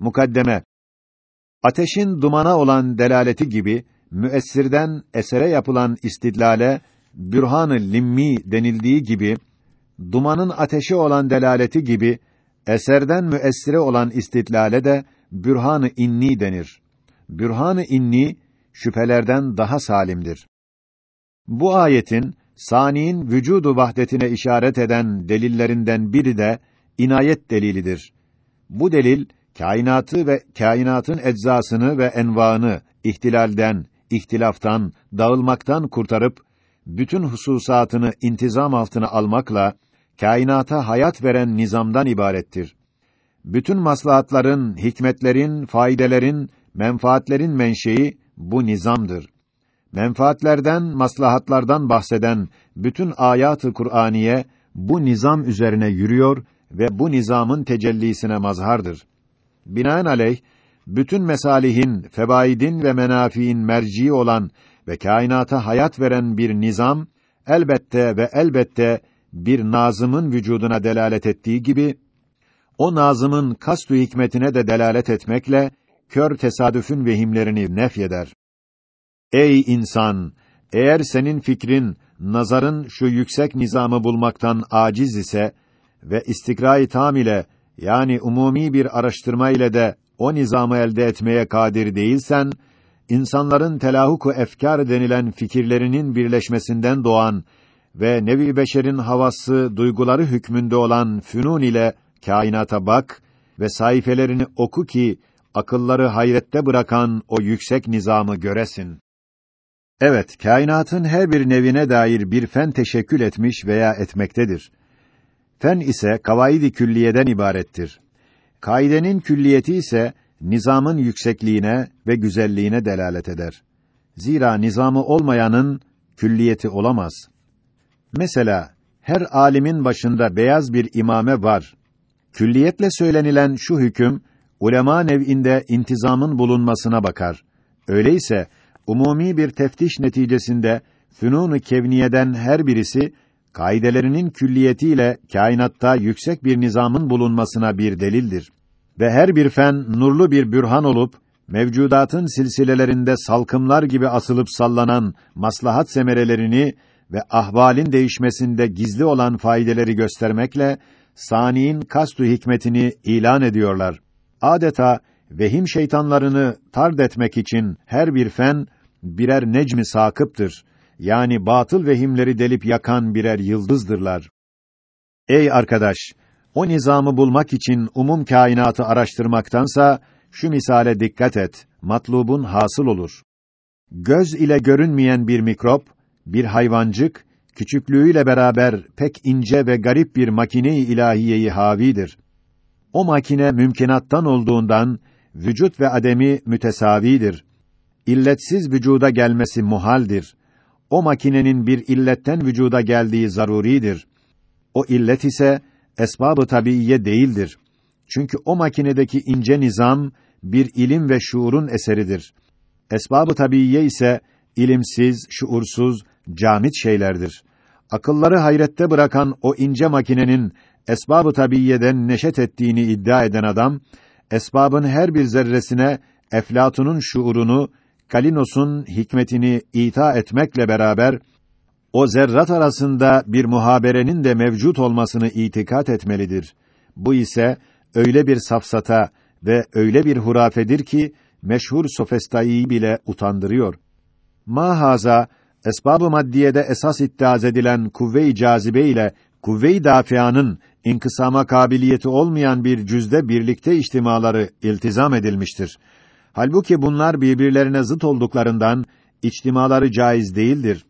Mukaddeme Ateşin dumana olan delaleti gibi müessirden esere yapılan istidlale bürhan-ı limmi denildiği gibi dumanın ateşi olan delaleti gibi eserden müessire olan istidlale de bürhan-ı inni denir. Bürhan-ı inni şüphelerden daha salimdir. Bu ayetin saniin vücudu vahdetine işaret eden delillerinden biri de inayet delilidir. Bu delil kainatı ve kainatın eczasını ve envaını ihtilalden, ihtilaftan, dağılmaktan kurtarıp bütün hususatını intizam altına almakla kainata hayat veren nizamdan ibarettir. Bütün maslahatların, hikmetlerin, faydelerin, menfaatlerin menşei bu nizamdır. Menfaatlerden, maslahatlardan bahseden bütün ayat-ı Kur'aniye bu nizam üzerine yürüyor ve bu nizamın tecellisine mazhardır. Binaenaleyh bütün mesalihin, fevaidin ve menafiin merci olan ve kainata hayat veren bir nizam elbette ve elbette bir nazımın vücuduna delalet ettiği gibi o nazımın kastü hikmetine de delalet etmekle kör tesadüfün vehimlerini nefyeder. Ey insan, eğer senin fikrin, nazarın şu yüksek nizamı bulmaktan aciz ise ve istikra-i tam ile yani umumi bir araştırma ile de o nizamı elde etmeye kadir değilsen, insanların telahuku efkar denilen fikirlerinin birleşmesinden doğan ve nevi beşerin havası, duyguları hükmünde olan fünun ile kainata bak ve sayfelerini oku ki akılları hayrette bırakan o yüksek nizamı göresin. Evet, kainatın her bir nevine dair bir fen teşekkül etmiş veya etmektedir. Fen ise kavaidi külliyeden ibarettir. Kaidenin külliyeti ise nizamın yüksekliğine ve güzelliğine delalet eder. Zira nizamı olmayanın külliyeti olamaz. Mesela her alimin başında beyaz bir imame var. Külliyetle söylenilen şu hüküm ulema nev'inde intizamın bulunmasına bakar. Öyleyse umumi bir teftiş neticesinde fünun-ı kevniyeden her birisi kaidelerinin külliyetiyle kainatta yüksek bir nizamın bulunmasına bir delildir. Ve her bir fen nurlu bir bürhan olup mevcudatın silsilelerinde salkımlar gibi asılıp sallanan maslahat semerelerini ve ahvalin değişmesinde gizli olan faydeleri göstermekle saniin kastu hikmetini ilan ediyorlar. Adeta vehim şeytanlarını tard etmek için her bir fen birer necmi sakıptır. Yani batıl vehimleri delip yakan birer yıldızdırlar. Ey arkadaş, o nizamı bulmak için umum kainatı araştırmaktansa şu misale dikkat et. Matlubun hasıl olur. Göz ile görünmeyen bir mikrop, bir hayvancık küçüklüğüyle beraber pek ince ve garip bir makine-i ilahiyeyi havidir. O makine mümkinattan olduğundan vücut ve ademi mütesavidir. İlletsiz vücuda gelmesi muhaldir. O makinenin bir illetten vücuda geldiği zaruridir. O illet ise esbabı tabiiye değildir. Çünkü o makinedeki ince nizam bir ilim ve şuurun eseridir. Esbabı tabiiye ise ilimsiz, şuursuz, camit şeylerdir. Akılları hayrette bırakan o ince makinenin esbabı tabiiyeden neşet ettiğini iddia eden adam, esbabın her bir zerresine Eflatun'un şuurunu, Kalinos'un hikmetini ita etmekle beraber o zerrat arasında bir muhaberenin de mevcut olmasını itikat etmelidir. Bu ise öyle bir safsata ve öyle bir hurafedir ki meşhur sofestayı bile utandırıyor. Mahaza esbab-ı maddiyede esas iddiaz edilen kuvve-i cazibe ile kuvve-i dafianın inkısama kabiliyeti olmayan bir cüzde birlikte içtimaları iltizam edilmiştir. Halbuki bunlar birbirlerine zıt olduklarından içtimaları caiz değildir.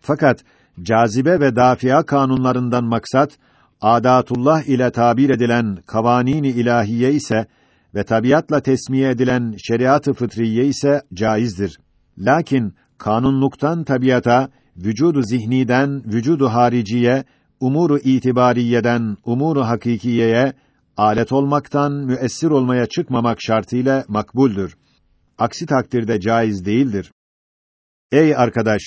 Fakat cazibe ve dafia kanunlarından maksat adatullah ile tabir edilen kavanini ilahiye ise ve tabiatla tesmiye edilen şeriat-ı fıtriye ise caizdir. Lakin kanunluktan tabiata, vücudu zihniden vücudu hariciye, umuru itibariyeden umuru hakikiyeye alet olmaktan müessir olmaya çıkmamak şartıyla makbuldür. Aksi takdirde caiz değildir. Ey arkadaş,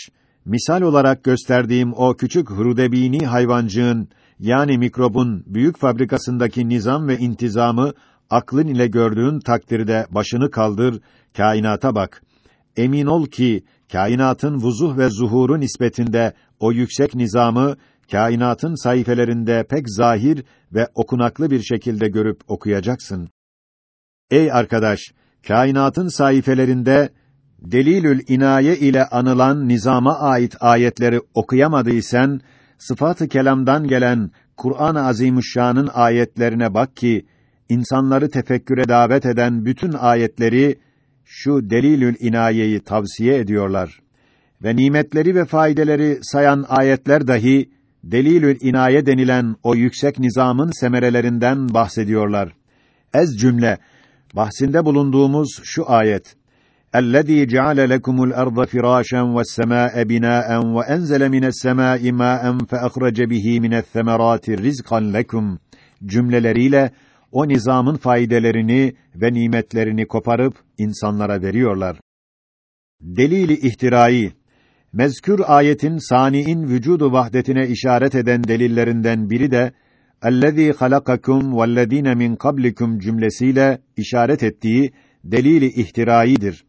misal olarak gösterdiğim o küçük hrudebini hayvancığın yani mikrobun büyük fabrikasındaki nizam ve intizamı aklın ile gördüğün takdirde başını kaldır, kainata bak. Emin ol ki kainatın vuzuh ve zuhuru nispetinde o yüksek nizamı kainatın sayfelerinde pek zahir ve okunaklı bir şekilde görüp okuyacaksın. Ey arkadaş, kainatın sayfelerinde delilül inaye ile anılan nizama ait ayetleri okuyamadıysan, sıfat-ı kelamdan gelen Kur'an-ı Azimüşşan'ın ayetlerine bak ki insanları tefekküre davet eden bütün ayetleri şu delilül inayeyi tavsiye ediyorlar. Ve nimetleri ve faydeleri sayan ayetler dahi delilül inaye denilen o yüksek nizamın semerelerinden bahsediyorlar. Ez cümle bahsinde bulunduğumuz şu ayet اَلَّذ۪ي جَعَلَ لَكُمُ الْأَرْضَ فِرَاشًا وَالسَّمَاءَ بِنَاءً وَاَنْزَلَ مِنَ السَّمَاءِ مَاءً فَأَخْرَجَ بِهِ مِنَ الثَّمَرَاتِ رِزْقًا لَكُمْ cümleleriyle o nizamın faydelerini ve nimetlerini koparıp insanlara veriyorlar. Delili ihtirai Mezkür ayetin saniin vücudu vahdetine işaret eden delillerinden biri de "Ellezî halakakum vellezîne min kablikum" cümlesiyle işaret ettiği delili ihtiraidir.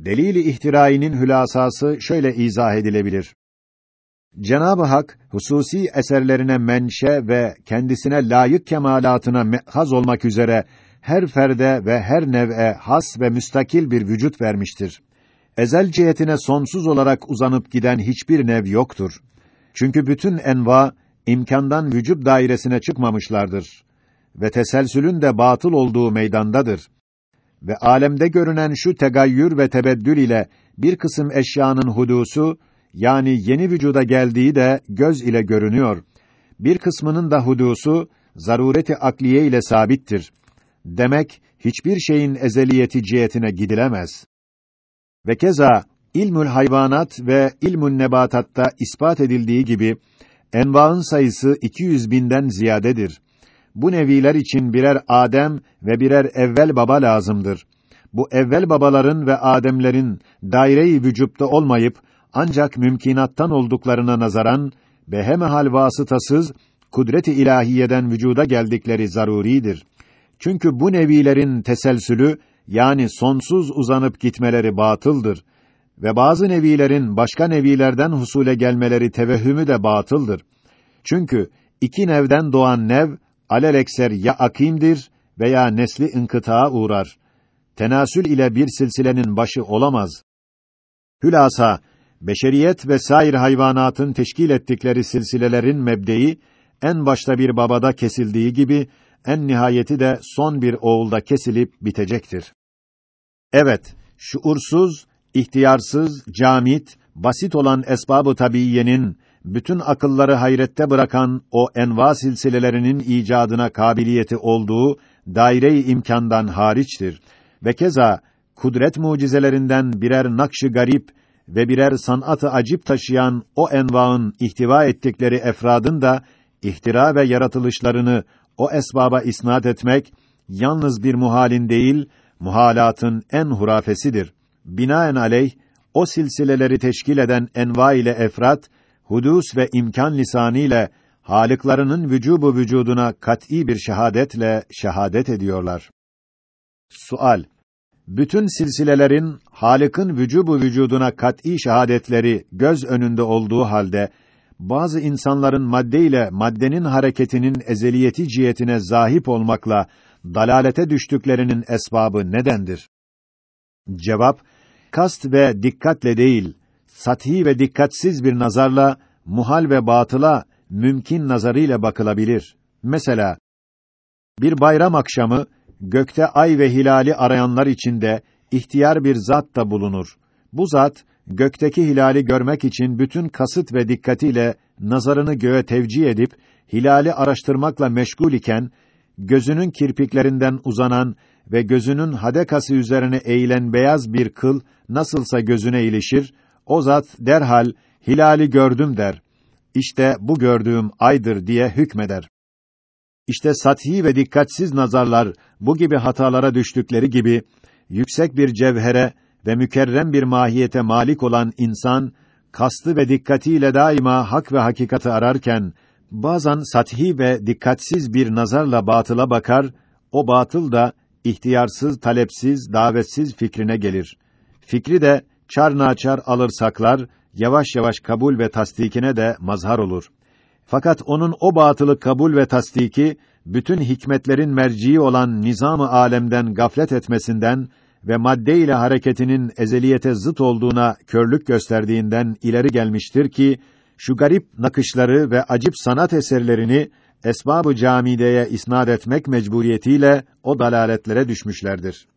Delili ihtirai'nin hülasası şöyle izah edilebilir. Cenab-ı Hak hususi eserlerine menşe ve kendisine layık kemalatına mehaz olmak üzere her ferde ve her nev'e has ve müstakil bir vücut vermiştir. Ezel cihetine sonsuz olarak uzanıp giden hiçbir nev yoktur. Çünkü bütün enva imkandan vücut dairesine çıkmamışlardır ve teselsülün de batıl olduğu meydandadır. Ve alemde görünen şu tegayyür ve tebeddül ile bir kısım eşyanın hudusu yani yeni vücuda geldiği de göz ile görünüyor. Bir kısmının da hudusu zarureti akliye ile sabittir. Demek hiçbir şeyin ezeliyeti cihetine gidilemez. Ve keza ilmül hayvanat ve ilmün nebatatta ispat edildiği gibi envaın sayısı 200 binden ziyadedir. Bu neviler için birer Adem ve birer evvel baba lazımdır. Bu evvel babaların ve Ademlerin daire-i vücutta olmayıp ancak mümkinattan olduklarına nazaran behemehal vasıtasız kudret-i ilahiyeden vücuda geldikleri zaruridir. Çünkü bu nevilerin teselsülü yani sonsuz uzanıp gitmeleri batıldır ve bazı nevilerin başka nevilerden husule gelmeleri tevehhümü de batıldır. Çünkü iki nevden doğan nev alelekser ya akimdir veya nesli inkıtaa uğrar. Tenasül ile bir silsilenin başı olamaz. Hülasa beşeriyet ve sair hayvanatın teşkil ettikleri silsilelerin mebdeyi en başta bir babada kesildiği gibi en nihayeti de son bir oğulda kesilip bitecektir. Evet, şuursuz, ihtiyarsız, camit, basit olan esbabı tabiiyenin bütün akılları hayrette bırakan o enva silsilelerinin icadına kabiliyeti olduğu daire-i imkandan hariçtir ve keza kudret mucizelerinden birer nakşı garip ve birer sanatı acip taşıyan o envaın ihtiva ettikleri efradın da ihtira ve yaratılışlarını o esbaba isnat etmek yalnız bir muhalin değil, muhalatın en hurafesidir. Binaen aleyh o silsileleri teşkil eden enva ile efrat, hudus ve imkan lisanı ile halıklarının vücubu vücuduna kat'î bir şehadetle şehadet ediyorlar. Sual bütün silsilelerin Halık'ın vücubu vücuduna kat'î şehadetleri göz önünde olduğu halde bazı insanların madde ile maddenin hareketinin ezeliyeti cihetine zahip olmakla dalalete düştüklerinin esbabı nedendir? Cevap kast ve dikkatle değil, sathi ve dikkatsiz bir nazarla muhal ve batıla mümkün nazarıyla bakılabilir. Mesela bir bayram akşamı gökte ay ve hilali arayanlar içinde ihtiyar bir zat da bulunur. Bu zat gökteki hilali görmek için bütün kasıt ve dikkatiyle nazarını göğe tevcih edip hilali araştırmakla meşgul iken gözünün kirpiklerinden uzanan ve gözünün hadekası üzerine eğilen beyaz bir kıl nasılsa gözüne ilişir, o zat derhal hilali gördüm der. İşte bu gördüğüm aydır diye hükmeder. İşte sathi ve dikkatsiz nazarlar bu gibi hatalara düştükleri gibi yüksek bir cevhere ve mükerrem bir mahiyete malik olan insan kastı ve dikkatiyle daima hak ve hakikati ararken bazen sathi ve dikkatsiz bir nazarla batıla bakar, o batıl da ihtiyarsız, talepsiz, davetsiz fikrine gelir. Fikri de çar naçar alır saklar, yavaş yavaş kabul ve tasdikine de mazhar olur. Fakat onun o batılı kabul ve tasdiki bütün hikmetlerin merciği olan nizam-ı alemden gaflet etmesinden ve madde ile hareketinin ezeliyete zıt olduğuna körlük gösterdiğinden ileri gelmiştir ki şu garip nakışları ve acip sanat eserlerini esbab-ı camideye isnad etmek mecburiyetiyle o dalaletlere düşmüşlerdir.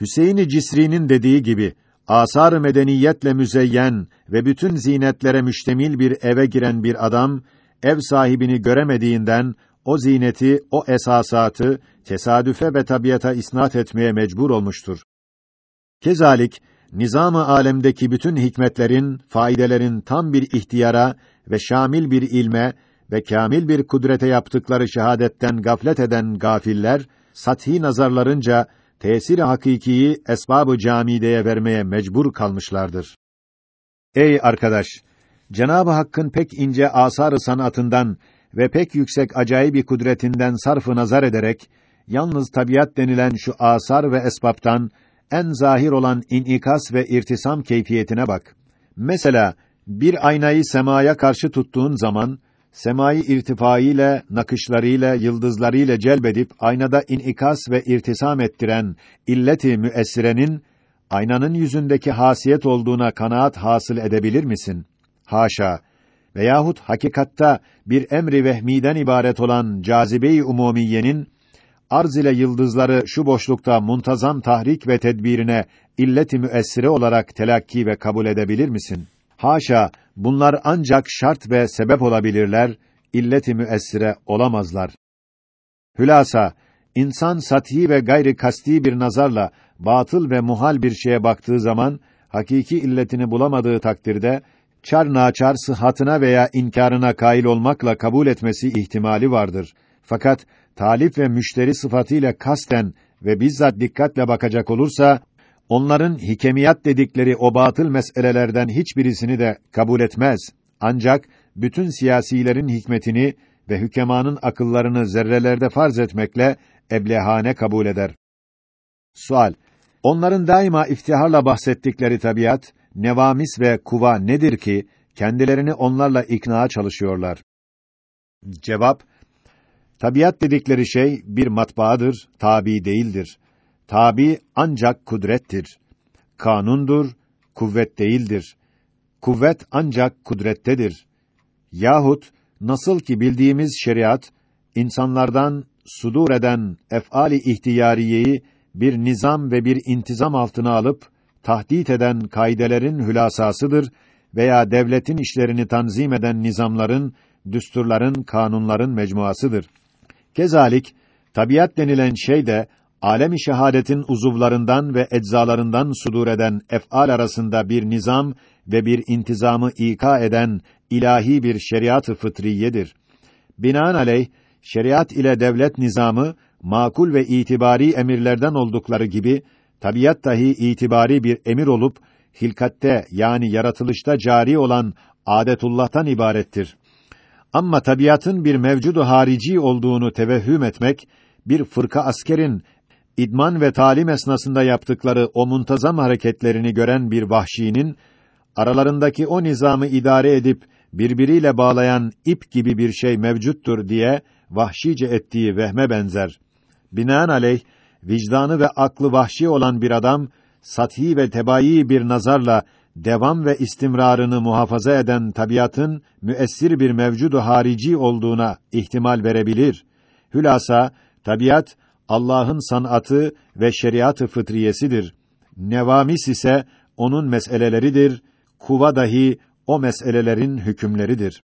Hüseyin-i Cisri'nin dediği gibi asar-ı medeniyetle müzeyyen ve bütün zinetlere müştemil bir eve giren bir adam ev sahibini göremediğinden o zineti, o esasatı tesadüfe ve tabiata isnat etmeye mecbur olmuştur. Kezalik nizam-ı alemdeki bütün hikmetlerin, faidelerin tam bir ihtiyara ve şamil bir ilme ve kamil bir kudrete yaptıkları şehadetten gaflet eden gafiller, sathi nazarlarınca tesir hakikiyi esbab-ı camideye vermeye mecbur kalmışlardır. Ey arkadaş, Cenab-ı Hakk'ın pek ince asar-ı sanatından ve pek yüksek acayip bir kudretinden sarfı nazar ederek yalnız tabiat denilen şu asar ve esbaptan en zahir olan inikas ve irtisam keyfiyetine bak. Mesela bir aynayı semaya karşı tuttuğun zaman semayı irtifaiyle, nakışlarıyla, yıldızlarıyla celbedip aynada inikas ve irtisam ettiren illeti müessirenin aynanın yüzündeki hasiyet olduğuna kanaat hasıl edebilir misin? Haşa. Veyahut hakikatta bir emri vehmiden ibaret olan cazibe-i umumiyenin arz ile yıldızları şu boşlukta muntazam tahrik ve tedbirine illeti müessire olarak telakki ve kabul edebilir misin? Haşa, bunlar ancak şart ve sebep olabilirler, illeti müessire olamazlar. Hülasa, insan sati ve gayri kasti bir nazarla batıl ve muhal bir şeye baktığı zaman hakiki illetini bulamadığı takdirde çar naçar sıhhatına veya inkarına kail olmakla kabul etmesi ihtimali vardır. Fakat talip ve müşteri sıfatıyla kasten ve bizzat dikkatle bakacak olursa onların hikemiyat dedikleri o batıl meselelerden hiçbirisini de kabul etmez. Ancak bütün siyasilerin hikmetini ve hükemanın akıllarını zerrelerde farz etmekle eblehane kabul eder. Sual: Onların daima iftiharla bahsettikleri tabiat, nevamis ve kuva nedir ki kendilerini onlarla ikna çalışıyorlar? Cevap: Tabiat dedikleri şey bir matbaadır, tabi değildir. Tabi ancak kudrettir. Kanundur, kuvvet değildir. Kuvvet ancak kudrettedir. Yahut nasıl ki bildiğimiz şeriat insanlardan sudur eden ef'ali ihtiyariyeyi bir nizam ve bir intizam altına alıp tahdit eden kaidelerin hülasasıdır veya devletin işlerini tanzim eden nizamların, düsturların, kanunların mecmuasıdır. Kezalik tabiat denilen şey de alemi şehadetin uzuvlarından ve eczalarından sudur eden ef'al arasında bir nizam ve bir intizamı ika eden ilahi bir şeriat-ı fıtriyedir. Binaenaleyh şeriat ile devlet nizamı makul ve itibari emirlerden oldukları gibi tabiat dahi itibari bir emir olup hilkatte yani yaratılışta cari olan adetullah'tan ibarettir. Ama tabiatın bir mevcudu harici olduğunu tevehhüm etmek, bir fırka askerin idman ve talim esnasında yaptıkları o muntazam hareketlerini gören bir vahşinin aralarındaki o nizamı idare edip birbiriyle bağlayan ip gibi bir şey mevcuttur diye vahşice ettiği vehme benzer. Binaenaleyh vicdanı ve aklı vahşi olan bir adam sathi ve tebayi bir nazarla devam ve istimrarını muhafaza eden tabiatın müessir bir mevcudu harici olduğuna ihtimal verebilir. Hülasa tabiat Allah'ın sanatı ve şeriatı fıtriyesidir. Nevamis ise onun meseleleridir. Kuva dahi o meselelerin hükümleridir.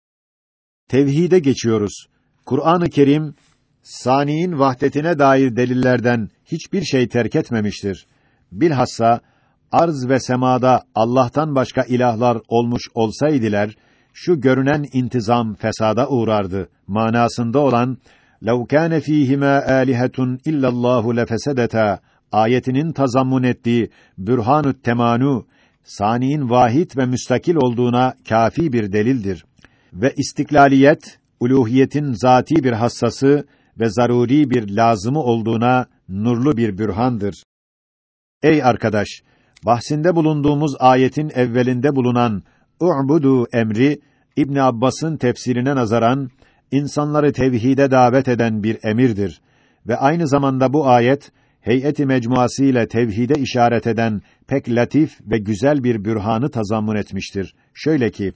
Tevhide geçiyoruz. Kur'an-ı Kerim saniin vahdetine dair delillerden hiçbir şey terk etmemiştir. Bilhassa arz ve semada Allah'tan başka ilahlar olmuş olsaydılar, şu görünen intizam fesada uğrardı manasında olan لَوْ كَانَ ف۪يهِمَا آلِهَةٌ اِلَّا اللّٰهُ لَفَسَدَتَا ayetinin tazammun ettiği bürhanü temanu saniin vahid ve müstakil olduğuna kafi bir delildir ve istiklaliyet uluhiyetin zati bir hassası ve zaruri bir lazımı olduğuna nurlu bir bürhandır. Ey arkadaş, bahsinde bulunduğumuz ayetin evvelinde bulunan "U'budu" emri İbn Abbas'ın tefsirine nazaran insanları tevhide davet eden bir emirdir ve aynı zamanda bu ayet heyeti mecmuası ile tevhide işaret eden pek latif ve güzel bir bürhanı tazammun etmiştir. Şöyle ki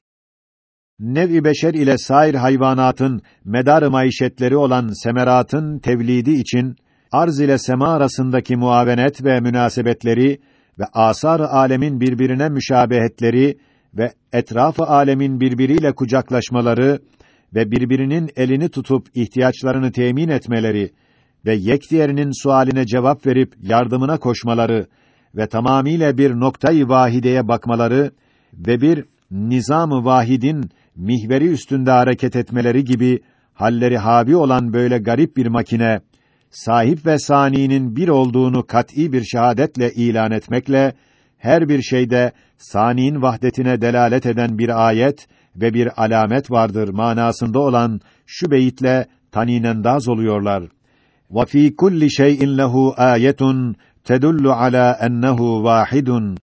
nev-i beşer ile sair hayvanatın medar maişetleri olan semeratın tevlidi için arz ile sema arasındaki muavenet ve münasebetleri ve asar alemin birbirine müşabehetleri ve etrafı alemin birbiriyle kucaklaşmaları ve birbirinin elini tutup ihtiyaçlarını temin etmeleri ve yek diğerinin sualine cevap verip yardımına koşmaları ve tamamiyle bir noktayı vahideye bakmaları ve bir nizam-ı vahidin mihveri üstünde hareket etmeleri gibi halleri havi olan böyle garip bir makine sahip ve saniinin bir olduğunu kat'î bir şehadetle ilan etmekle her bir şeyde saniin vahdetine delalet eden bir ayet ve bir alamet vardır manasında olan şu beyitle taninendaz oluyorlar. Fî kulli şey'in lehu ayetun tedullu ala ennehu vahidun.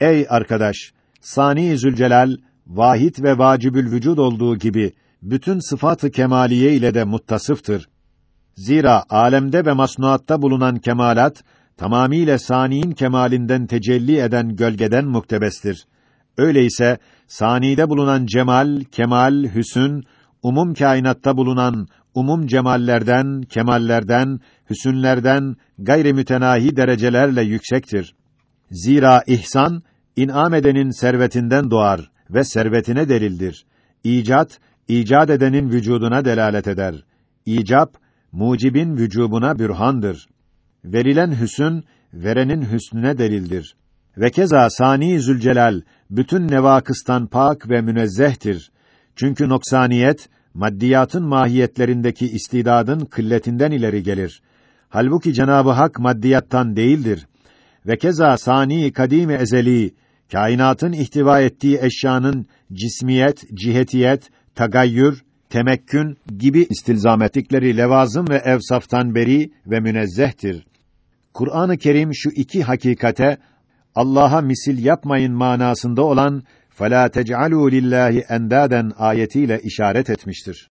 Ey arkadaş, Sani Zülcelal vahid ve vacibül vücud olduğu gibi bütün sıfatı kemaliye ile de muttasıftır. Zira alemde ve masnuatta bulunan kemalat tamamiyle saniin kemalinden tecelli eden gölgeden muktebestir. Öyleyse sanide bulunan cemal, kemal, hüsün umum kainatta bulunan umum cemallerden, kemallerden, hüsünlerden gayri mütenahi derecelerle yüksektir. Zira ihsan in'am edenin servetinden doğar ve servetine delildir. İcat icat edenin vücuduna delalet eder. İcap mucibin vücubuna bürhandır. Verilen hüsün verenin hüsnüne delildir. Ve keza Sani Zülcelal bütün nevakıstan pak ve münezzehtir. Çünkü noksaniyet maddiyatın mahiyetlerindeki istidadın kılletinden ileri gelir. Halbuki Cenabı Hak maddiyattan değildir. Ve keza sani kadim ezeli kainatın ihtiva ettiği eşyanın cismiyet, cihetiyet, tagayyür, temekkün gibi istilzam ettikleri levazım ve evsaftan beri ve münezzehtir. Kur'an-ı Kerim şu iki hakikate Allah'a misil yapmayın manasında olan "Fela tec'alû lillahi endâden" ayetiyle işaret etmiştir.